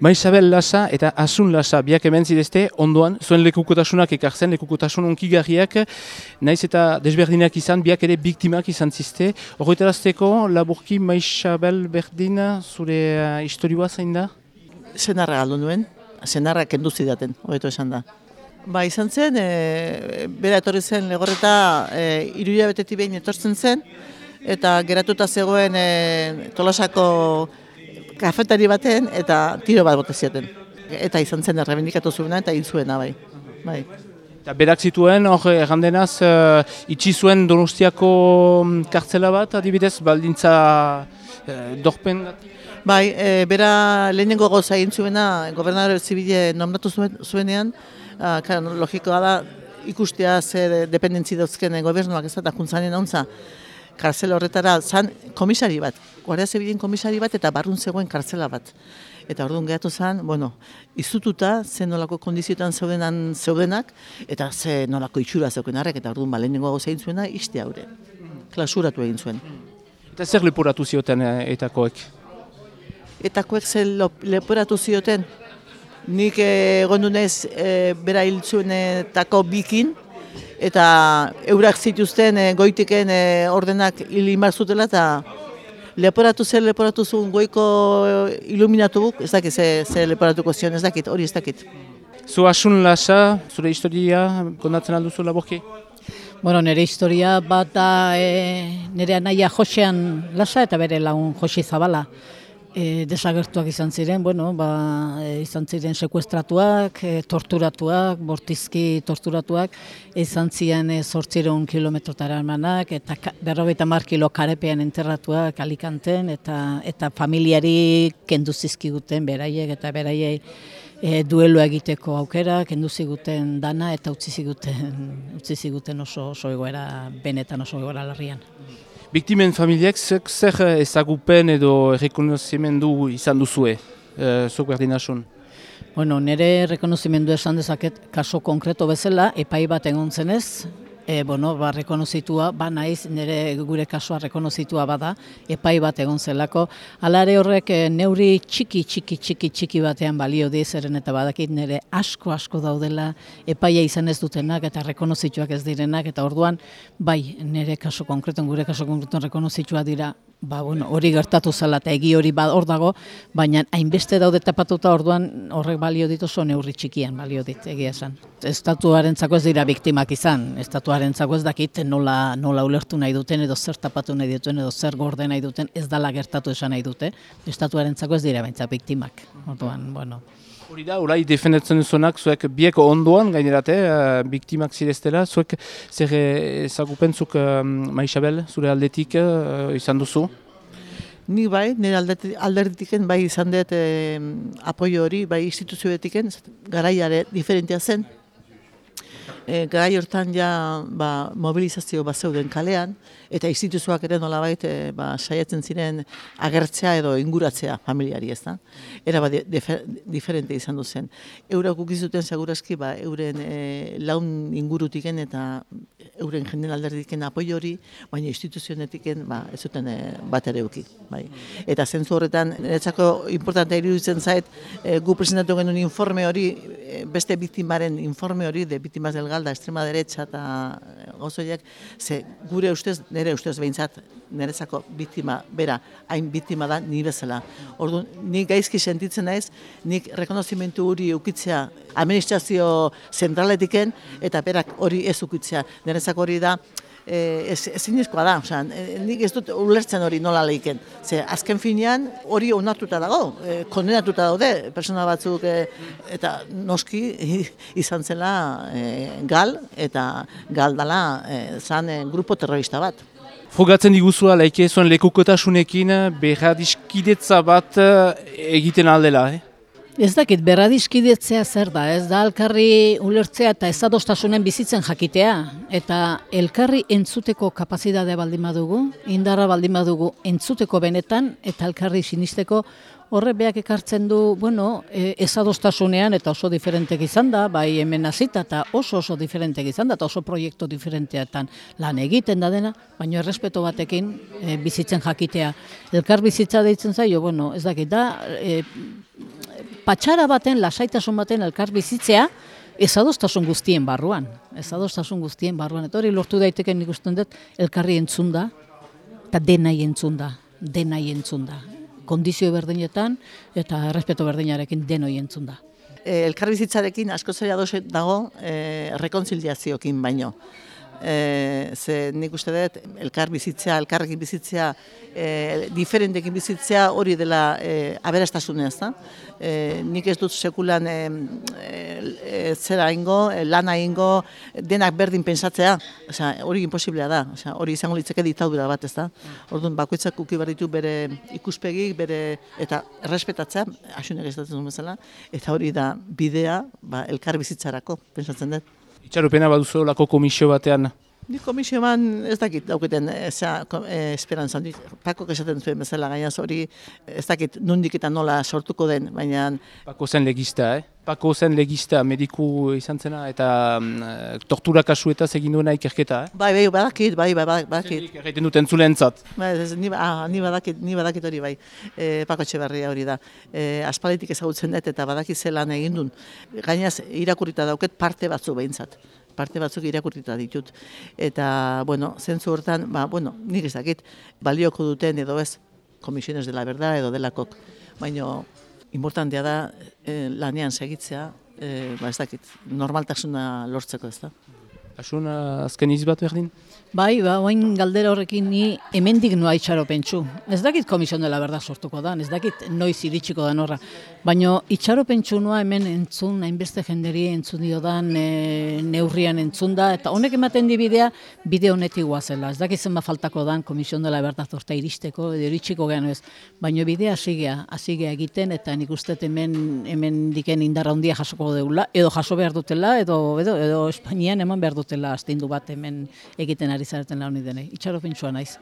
Maisabel Lasa eta Asun Lasa biak hemen zidezte ondoan, zuen lekukotasunak ekartzen, lekukotasun onkigarriak, naiz eta desberdinak izan, biak ere biktimak izan zizte. Horretarazteko, laburki Maisabel Berdin, zure uh, historioa zein da? Zenarra galdu nuen, zenarra kendu zidaten, hobeto esan da. Ba, izan zen, e, bera etorri zen legorreta e, iruia betetik etortzen zen, eta geratuta zegoen e, tolasako kafetari baten eta tiro bat bote zioten. Eta izan zen errebendikatu zuena eta hil zuena bai. bai. Eta berak zituen, hor errandenaz, uh, itxi zuen donostiako mm, kartzela bat, adibidez, baldintza uh, dorpen? Bai, e, bera lehenengo goza egin zuena, gobernadore zibile nombratu zuen, zuenean, uh, logikoa da ikustea ze dependentzi dauzken gobernuak ez da, kuntzanen hauntza kartzela horretara zan komisari bat, Guardia Zibilen komisari bat eta barrun zegoen kartzela bat. Eta orduan gehatu zen, bueno, izututa ze nolako kondizioetan zeudenan zeudenak eta ze nolako itxura zeuken harrek eta orduan balen nengoago zein zuena iste haure. Klasuratu egin zuen. Eta zer leporatu zioten eh, etakoek? Etakoek zer leporatu zioten? Nik egon dunez e, bera hil zuen etako bikin, eta eurak zituzten e, goitiken e, ordenak hilimar zutela eta leporatu zer leporatu zuen goiko iluminatu guk, ez dakit ze, ze leporatuko zion, ez dakit, hori ez dakit. Zu asun lasa, zure historia, kondatzen alduzu laborki? Bueno, nire historia bat da e, nire anaia Josean lasa eta bere lagun Josi Zabala e, desagertuak izan ziren, bueno, ba, e, izan ziren sekuestratuak, e, torturatuak, bortizki torturatuak, izan ziren e, sortzireun kilometrotara armanak, eta berrogeita mar kilo karepean enterratuak alikanten, eta, eta familiari kendu zizkiguten beraiek, eta beraiei e, duelo egiteko aukera, kendu ziguten dana, eta utzi ziguten, utzi ziguten oso, oso egoera, benetan oso egoera larrian. Biktimen familiak zer ezagupen edo rekonozimendu izan duzue, e, zuk berdin asun? Bueno, nire rekonozimendu esan dezaket kaso konkreto bezala, epai bat egon zenez, e, bueno, ba, rekonozitua, ba naiz, nire gure kasua rekonozitua bada, epai bat egon zelako. Alare horrek e, neuri txiki, txiki, txiki, txiki batean balio di zeren eta badakit nire asko, asko daudela epaia izan ez dutenak eta rekonozituak ez direnak, eta orduan, bai, nire kaso konkreton, gure kaso konkreton rekonozitua dira ba, bueno, hori gertatu zela eta egi hori ba, hor dago, baina hainbeste daude tapatuta orduan horrek balio dit oso neurri txikian balio dit egia esan. Estatuaren ez dira biktimak izan, estatuaren ez dakit nola, nola ulertu nahi duten edo zer tapatu nahi duten edo zer gorde nahi duten ez dala gertatu esan nahi dute, estatuaren ez dira baintza biktimak. Orduan, bueno. Hori da, orai defendatzen duzunak, zuek bieko ondoan gainerate, uh, biktimak zireztela, zuek zer ezagupentzuk uh, Maixabel, zure aldetik uh, izan duzu? Ni bai, nire alderditiken bai izan dut eh, apoio hori, bai instituzioetiken, garaiare diferentia zen, e, garai hortan ja ba, mobilizazio bat zeuden kalean, eta instituzioak ere nolabait e, ba, saiatzen ziren agertzea edo inguratzea familiari ez da. Era ba, diferente izan du zen. Eura gukizuten segurazki ba, euren e, laun ingurutiken eta euren jenden alderdiken apoio hori, baina instituzionetiken ba, ez zuten e, bat ere uki. Bai. Eta zentzu horretan, niretzako importantea iruditzen zait, e, gu presentatu genuen informe hori, beste biktimaren informe hori, de biktimaz delga alda, estrema derecha eta eh, gozoiak, ze gure ustez, nire ustez behintzat, niretzako biktima, bera, hain biktima da, ni bezala. Orduan, ni gaizki sentitzen naiz, nik rekonozimentu hori ukitzea administrazio zentraletiken, eta berak hori ez ukitzea. Niretzako hori da, ezin ez da, osea, eh, nik ez dut ulertzen hori nola lehiken. Ze, azken finean hori onartuta dago, eh, kondenatuta daude, persona batzuk, eh, eta noski izan zela eh, gal, eta gal dala eh, zan eh, grupo terrorista bat. Frogatzen diguzua, laike zuen lekukotasunekin, berradiskidetza bat eh, egiten aldela, eh? Ez dakit, berradizkidetzea zer da, ez da elkarri ulertzea eta ez adostasunen bizitzen jakitea. Eta elkarri entzuteko kapazidadea baldin badugu, indarra baldin badugu entzuteko benetan, eta elkarri sinisteko horre beak ekartzen du, bueno, e, ez adostasunean eta oso diferentek izan da, bai hemen azita eta oso oso diferentek izan da, eta oso proiektu diferenteetan lan egiten da dena, baina errespeto batekin e, bizitzen jakitea. Elkar bizitza deitzen zaio, bueno, ez dakit da, e, patxara baten, lasaitasun baten elkar bizitzea, ez adostasun guztien barruan. Ez adostasun guztien barruan. Eta hori lortu daiteke nik uste dut elkarri entzunda, eta denai entzunda, denai entzunda. Kondizio berdinetan eta errespeto berdinarekin denoi entzunda. E, elkarbizitzarekin asko zaila dago e, rekonziliaziokin baino e, ze nik uste dut elkar bizitzea, elkarrekin bizitzea, e, diferentekin bizitzea hori dela e, aberastasunez, da? E, nik ez dut sekulan e, e, zera ingo, e, lana ingo, denak berdin pensatzea, osea, hori imposiblea da, osea, hori izango litzeke ditadura bat, ez da? Orduan, bakoitzak uki behar bere ikuspegi, bere, eta errespetatzea, asunek ez dut bezala, eta hori da bidea, ba, elkar bizitzarako, pensatzen dut. Itxaropena baduzu lako komisio batean? Ni komisio man ez dakit dauketen eza eh, esperantzan. Pako esaten zuen bezala gainaz hori ez dakit nundik eta nola sortuko den, baina... Pako zen legista, eh? Pako zen legista mediku izan zena eta mm, tortura kasuetaz egin duena ikerketa, eh? Bai, bai, badakit, bai, bai, badakit. Zer egiten duten zulentzat. Bai, ez, ni, ah, ni, badakit, ni badakit hori bai, e, Pako Etxeberria hori da. E, aspalitik ezagutzen dut eta badakit zelan egin duen. Gainaz, irakurita dauket parte batzu behintzat parte batzuk irakurtita ditut. Eta, bueno, zentzu hortan, ba, bueno, nik ez dakit, balioko duten edo ez, komisiones de la verdad edo delakok. Baina, importantea da, eh, lanean segitzea, eh, ba, ez dakit, normaltasuna lortzeko ez da. Asun, azken izbat berdin? Bai, ba, oain galdera horrekin ni hemendik noa itxaro pentsu. Ez dakit komision dela berda sortuko da, ez dakit noiz iritsiko da norra. Baina itxaro pentsu noa hemen entzun, hainbeste jenderi entzun dio dan, e, neurrian entzun da, eta honek ematen di bidea, bide honetik guazela. Ez dakit zenba faltako dan komision dela berda zorta iristeko, edo iritsiko gehan ez. Baina bidea asigea, asigea egiten, eta nik uste hemen, hemen diken indarra handia jasoko deula, edo jaso behar dutela, edo, edo, edo Espainian eman behar dutela astindu bat hemen egiten ari zareten launi denei. Itxaro naiz.